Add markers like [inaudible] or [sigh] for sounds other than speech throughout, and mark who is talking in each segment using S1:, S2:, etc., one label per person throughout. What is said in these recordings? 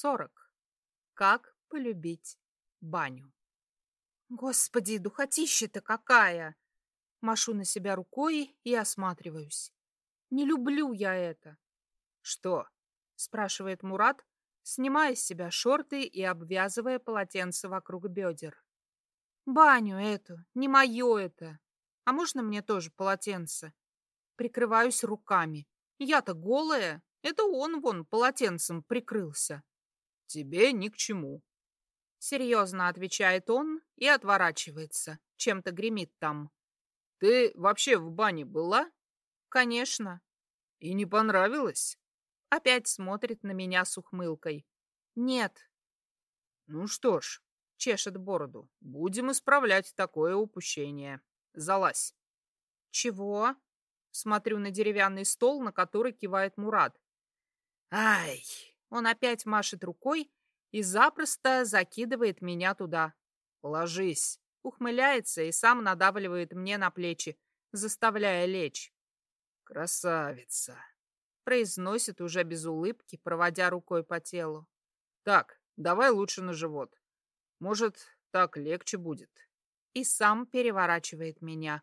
S1: сорок. Как полюбить баню? Господи, духотища-то какая! Машу на себя рукой и осматриваюсь. Не люблю я это.
S2: Что?
S1: Спрашивает Мурат, снимая с себя шорты и обвязывая полотенце вокруг бедер. Баню эту, не мое это. А можно мне тоже полотенце? Прикрываюсь руками. Я-то голая. Это он вон полотенцем прикрылся.
S2: Тебе ни к чему.
S1: Серьезно отвечает он и отворачивается. Чем-то гремит там.
S2: Ты вообще в бане была?
S1: Конечно.
S2: И не понравилось?
S1: Опять смотрит на меня с ухмылкой. Нет.
S2: Ну что ж, чешет бороду. Будем исправлять такое упущение. Залазь.
S1: Чего? Смотрю на деревянный стол, на который кивает Мурат. Ай! Он опять машет рукой и запросто закидывает меня туда.
S2: Ложись.
S1: Ухмыляется и сам надавливает мне на плечи, заставляя лечь.
S2: Красавица.
S1: Произносит уже без улыбки, проводя рукой по телу.
S2: Так, давай лучше на живот. Может, так легче будет.
S1: И сам переворачивает меня,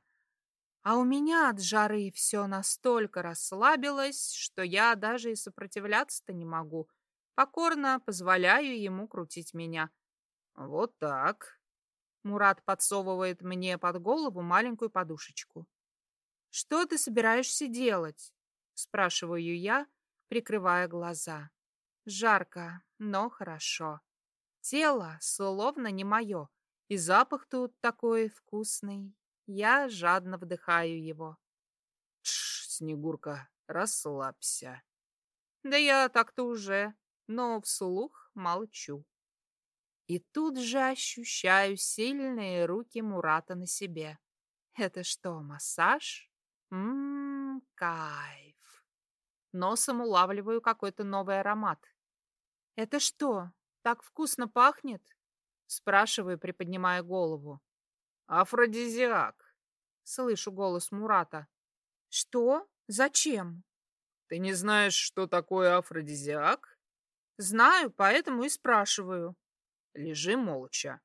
S1: а у меня от жары все настолько расслабилось, что я даже и сопротивляться-то не могу. Покорно позволяю ему крутить меня.
S2: Вот так.
S1: Мурат подсовывает мне под голову маленькую подушечку. «Что ты собираешься делать?» Спрашиваю я, прикрывая глаза. Жарко, но хорошо. Тело словно не мое, и запах тут такой вкусный, я жадно вдыхаю его.
S2: Тш, Снегурка, расслабься.
S1: Да я так-то уже, но вслух молчу. И тут же ощущаю сильные руки Мурата на себе. Это что, массаж? Ммм, кайф. Носом улавливаю какой-то новый аромат. Это что, так вкусно пахнет? Спрашиваю, приподнимая голову.
S2: Афродизиак.
S1: Слышу голос Мурата. Что? Зачем?
S2: Ты не знаешь, что такое афродизиак?
S1: Знаю, поэтому и спрашиваю.
S2: Лежи молча.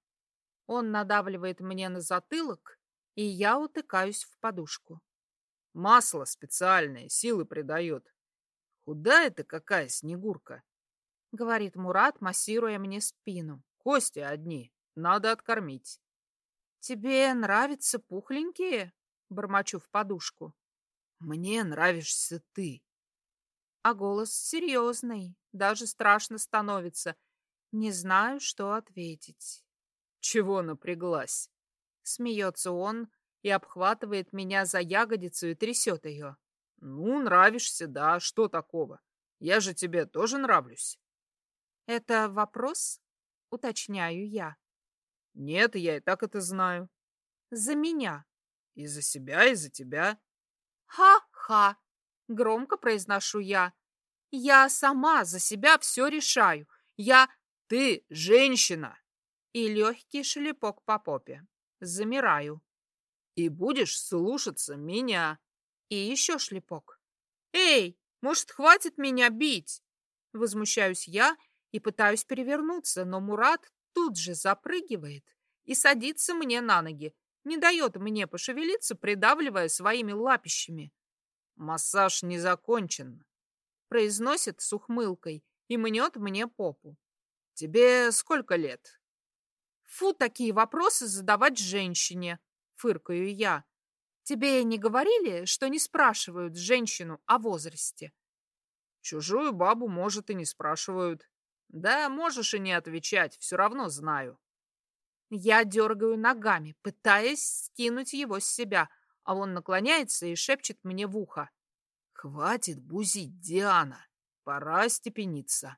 S1: Он надавливает мне на затылок, и я утыкаюсь в подушку.
S2: Масло специальное, силы придает. Худая ты какая, Снегурка, —
S1: говорит Мурат, массируя мне спину.
S2: Кости одни, надо откормить.
S1: «Тебе нравятся пухленькие?» — бормочу в подушку.
S2: «Мне нравишься ты».
S1: А голос серьезный, даже страшно становится. Не знаю, что ответить.
S2: «Чего напряглась?»
S1: Смеется он и обхватывает меня за ягодицу и трясет ее.
S2: «Ну, нравишься, да, что такого? Я же тебе тоже нравлюсь».
S1: «Это вопрос?» — уточняю я.
S2: Нет, я и так это знаю.
S1: За меня.
S2: И за себя, и за тебя.
S1: Ха-ха. Громко произношу я. Я сама за себя все решаю. Я...
S2: Ты женщина.
S1: И легкий шлепок по попе. Замираю.
S2: И будешь слушаться меня.
S1: И еще шлепок. Эй, может, хватит меня бить? Возмущаюсь я и пытаюсь перевернуться, но Мурат тут же запрыгивает и садится мне на ноги, не дает мне пошевелиться, придавливая своими лапищами.
S2: «Массаж не закончен», — произносит с ухмылкой и мнет мне попу. «Тебе сколько лет?»
S1: «Фу, такие вопросы задавать женщине», — фыркаю я. «Тебе не говорили, что не спрашивают женщину о возрасте?»
S2: «Чужую бабу, может, и не спрашивают», да, можешь и не отвечать, все равно знаю.
S1: Я дергаю ногами, пытаясь скинуть его с себя, а он наклоняется и шепчет мне в ухо.
S2: Хватит бузить, Диана, пора степениться.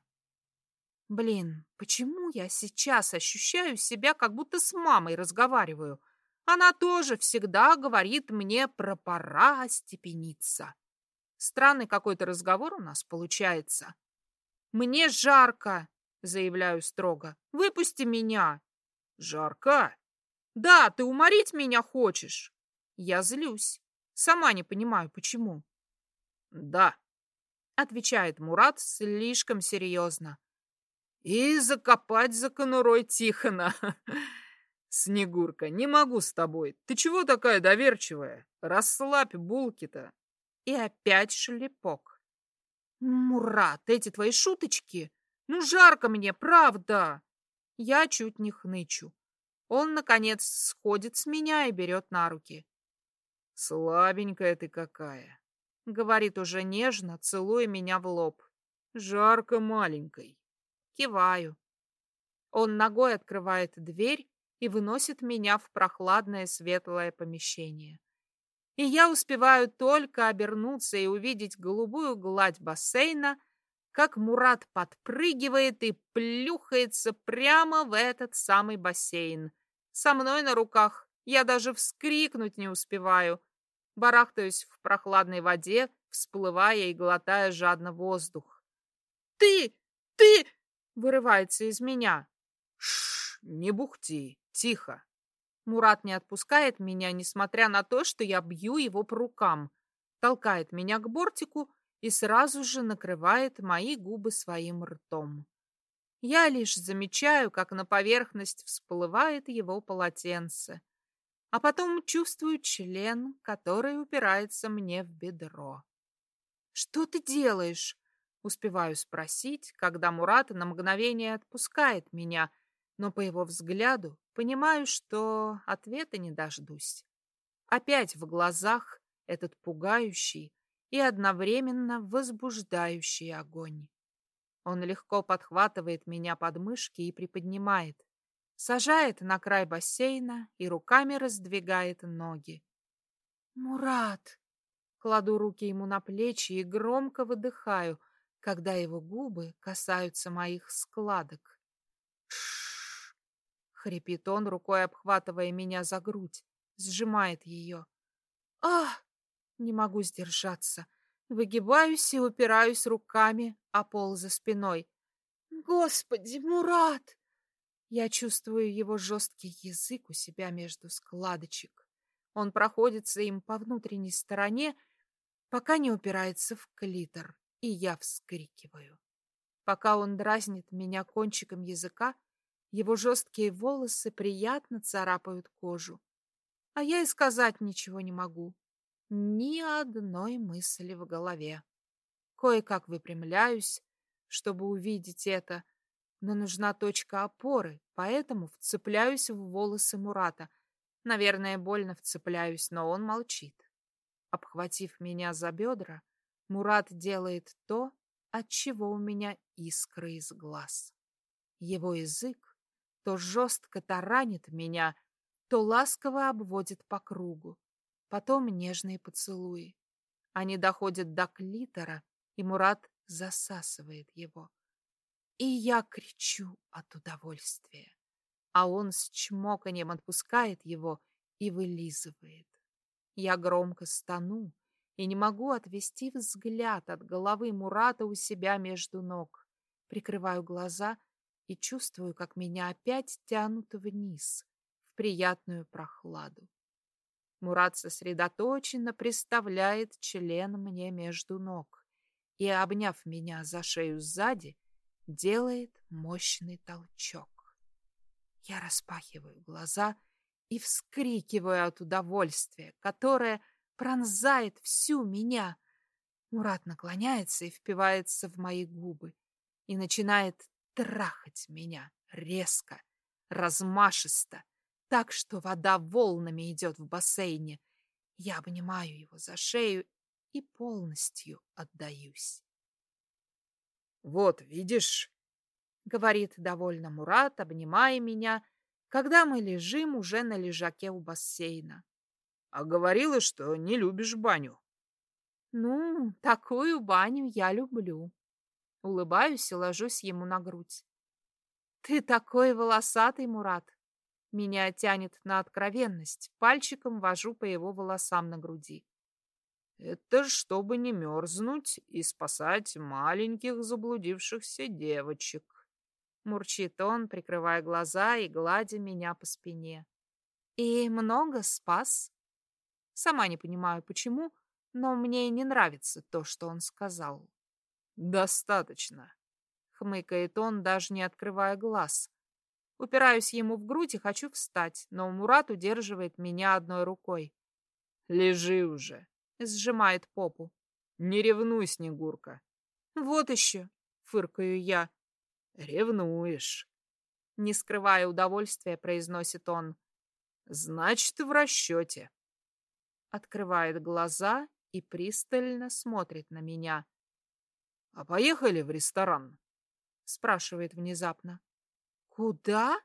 S1: Блин, почему я сейчас ощущаю себя, как будто с мамой разговариваю? Она тоже всегда говорит мне про пора степениться. Странный какой-то разговор у нас получается. «Мне жарко!» — заявляю строго. «Выпусти меня!»
S2: «Жарко?»
S1: «Да, ты уморить меня хочешь!» Я злюсь. Сама не понимаю, почему.
S2: «Да», —
S1: отвечает Мурат слишком серьезно.
S2: И закопать за конурой Тихона. [laughs] Снегурка, не могу с тобой. Ты чего такая доверчивая? Расслабь булки-то.
S1: И опять шлепок. Мурат, эти твои шуточки. Ну, жарко мне, правда. Я чуть не хнычу. Он, наконец, сходит с меня и берет на руки.
S2: «Слабенькая ты какая!»
S1: — говорит уже нежно, целуя меня в лоб.
S2: «Жарко маленькой!»
S1: Киваю. Он ногой открывает дверь и выносит меня в прохладное светлое помещение. И я успеваю только обернуться и увидеть голубую гладь бассейна, как Мурат подпрыгивает и плюхается прямо в этот самый бассейн. Со мной на руках я даже вскрикнуть не успеваю. Барахтаюсь в прохладной воде, всплывая и глотая жадно воздух. «Ты! Ты!» — вырывается из меня.
S2: «Шш, не бухти, тихо!»
S1: Мурат не отпускает меня, несмотря на то, что я бью его по рукам. Толкает меня к бортику и сразу же накрывает мои губы своим ртом. Я лишь замечаю, как на поверхность всплывает его полотенце, а потом чувствую член, который упирается мне в бедро. «Что ты делаешь?» Успеваю спросить, когда Мурат на мгновение отпускает меня, но по его взгляду понимаю, что ответа не дождусь. Опять в глазах этот пугающий, и одновременно возбуждающий огонь. Он легко подхватывает меня под мышки и приподнимает, сажает на край бассейна и руками раздвигает ноги. «Мурат!» Кладу руки ему на плечи и громко выдыхаю, когда его губы касаются моих складок. «Ш-ш-ш!» хрипит он, рукой обхватывая меня за грудь, сжимает ее. «Ах!» Не могу сдержаться. Выгибаюсь и упираюсь руками о пол за спиной. Господи, Мурат! Я чувствую его жесткий язык у себя между складочек. Он проходится им по внутренней стороне, пока не упирается в клитор, и я вскрикиваю. Пока он дразнит меня кончиком языка, его жесткие волосы приятно царапают кожу. А я и сказать ничего не могу. Ни одной мысли в голове. Кое-как выпрямляюсь, чтобы увидеть это, но нужна точка опоры, поэтому вцепляюсь в волосы Мурата. Наверное, больно вцепляюсь, но он молчит. Обхватив меня за бедра, Мурат делает то, от чего у меня искры из глаз. Его язык то жестко таранит меня, то ласково обводит по кругу потом нежные поцелуи. Они доходят до клитора, и Мурат засасывает его. И я кричу от удовольствия, а он с чмоканием отпускает его и вылизывает. Я громко стану и не могу отвести взгляд от головы Мурата у себя между ног. Прикрываю глаза и чувствую, как меня опять тянут вниз, в приятную прохладу. Мурат сосредоточенно приставляет член мне между ног и, обняв меня за шею сзади, делает мощный толчок. Я распахиваю глаза и вскрикиваю от удовольствия, которое пронзает всю меня. Мурат наклоняется и впивается в мои губы и начинает трахать меня резко, размашисто, так что вода волнами идет в бассейне. Я обнимаю его за шею и полностью отдаюсь.
S2: «Вот, видишь?»
S1: — говорит довольно Мурат, обнимая меня, когда мы лежим уже на лежаке у бассейна.
S2: «А говорила, что не любишь баню».
S1: «Ну, такую баню я люблю». Улыбаюсь и ложусь ему на грудь. «Ты такой волосатый, Мурат. Меня тянет на откровенность, пальчиком вожу по его волосам на груди.
S2: Это чтобы не мерзнуть и спасать маленьких заблудившихся девочек.
S1: Мурчит он, прикрывая глаза и гладя меня по спине. И много спас? Сама не понимаю, почему, но мне не нравится то, что он сказал.
S2: Достаточно.
S1: Хмыкает он, даже не открывая глаз. Упираюсь ему в грудь и хочу встать, но Мурат удерживает меня одной рукой.
S2: «Лежи уже!»
S1: — сжимает попу.
S2: «Не ревнуй, Снегурка!»
S1: «Вот еще!» — фыркаю я.
S2: «Ревнуешь!»
S1: Не скрывая удовольствия, произносит он.
S2: «Значит, в расчете!»
S1: Открывает глаза и пристально смотрит на меня.
S2: «А поехали в ресторан?»
S1: Спрашивает внезапно. Куда?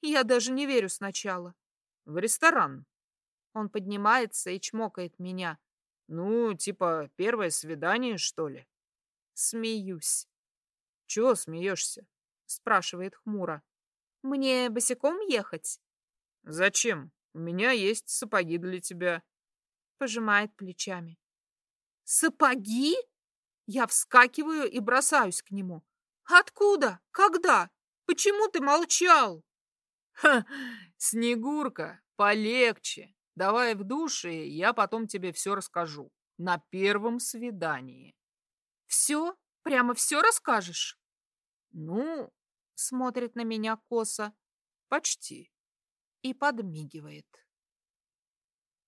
S1: Я даже не верю сначала.
S2: В ресторан.
S1: Он поднимается и чмокает меня.
S2: Ну, типа первое свидание, что ли?
S1: Смеюсь.
S2: Чего смеешься?
S1: Спрашивает хмуро. Мне босиком ехать?
S2: Зачем? У меня есть сапоги для тебя.
S1: Пожимает плечами. Сапоги? Я вскакиваю и бросаюсь к нему. Откуда? Когда? Почему ты молчал?
S2: Ха, Снегурка, полегче. Давай в душе, я потом тебе все расскажу. На первом свидании.
S1: Все? Прямо все расскажешь?
S2: Ну,
S1: смотрит на меня косо.
S2: Почти.
S1: И подмигивает.